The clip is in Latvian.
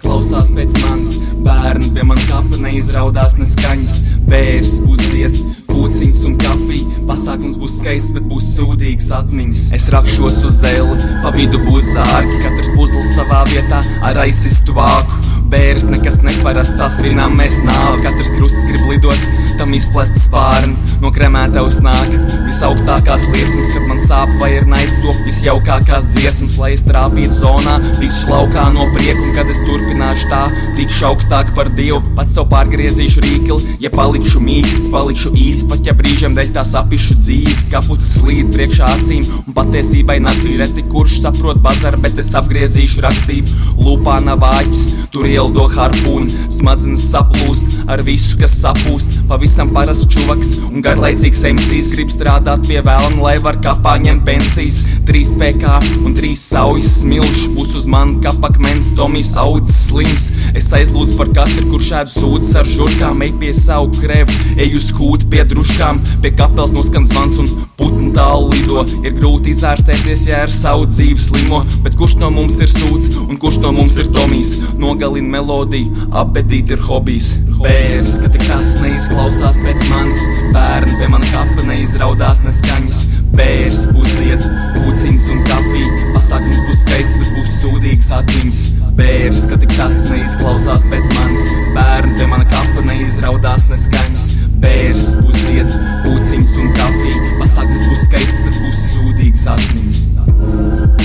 klausās pēc manis. Bērni pie man kapa neizraudās neskaņas. Bērs uziet, Puciņš un kafija, pasākums būs skaists, bet būs sūdīgas atmiņas. Es rakšos uz zeli, pa vidu būs zārki, katrs puzls savā vietā ar aizsistu vāku. Bērs nekas neparastās, zinām, mēs nav. Katrs krusts tam izplest spārni. No kremētavas nāk visaugstākās liesmas, kad man sāp vai ir naids top visjaukākās dziesmas, lai es trāpītu zonā, visu laukā no prieka. Un kad es turpināšu tā, tikšu augstāk par dievu, pats sev pārgriezīšu rīkli. Ja palikšu mīksts, palikšu īsts, pat ja brīžiem dēļ tā sapišu dzīvi, kapucis slīd priekšā acīm. Un patiesībai naktī reti kurš saprot bazaru, bet es apgriezīšu rakstību. Lūpā nav āķis, tur ieldo harpūnu, smadzenes saplūst ar visu, kas sapūst. Pavisam parasts čuvaks un garlaicīgs emisijas grib strādāt pie vēlna, lai var kapā ņemt pensijas. 3 PK un 3 saujas smilšs būs uz mani kapakmens, Tomijs audzis slims. Es aizlūdzu par katru, kurš ēd sūdzes ar žurkām, ej pie savu krevu, ej uz kūtu pie druškām, pie kapels noskan zvans un putnu tālu lido. Ir grūti izārstēties, ja ar savu dzīvi slimo, bet kurš no mums ir sūds un kurš no mums ir Tomijs? Nogalina melodiju, apbedīt ir hobijs. Bērs, ka tik tas neizklausās pēc manis, bērni pie man kapa neizraudās neskaņas. Bērs uziet, puciņas un kafija, pasākums būs skaists, bet būs sūdīgs atmiņas. Bērs, ka tik tas neizklausās pēc manis, bērni pie man kapa neizraudās neskaņas. Bērs uziet, puciņas un kafija, pasākums būs skaists, bet būs sūdīgs atmiņas.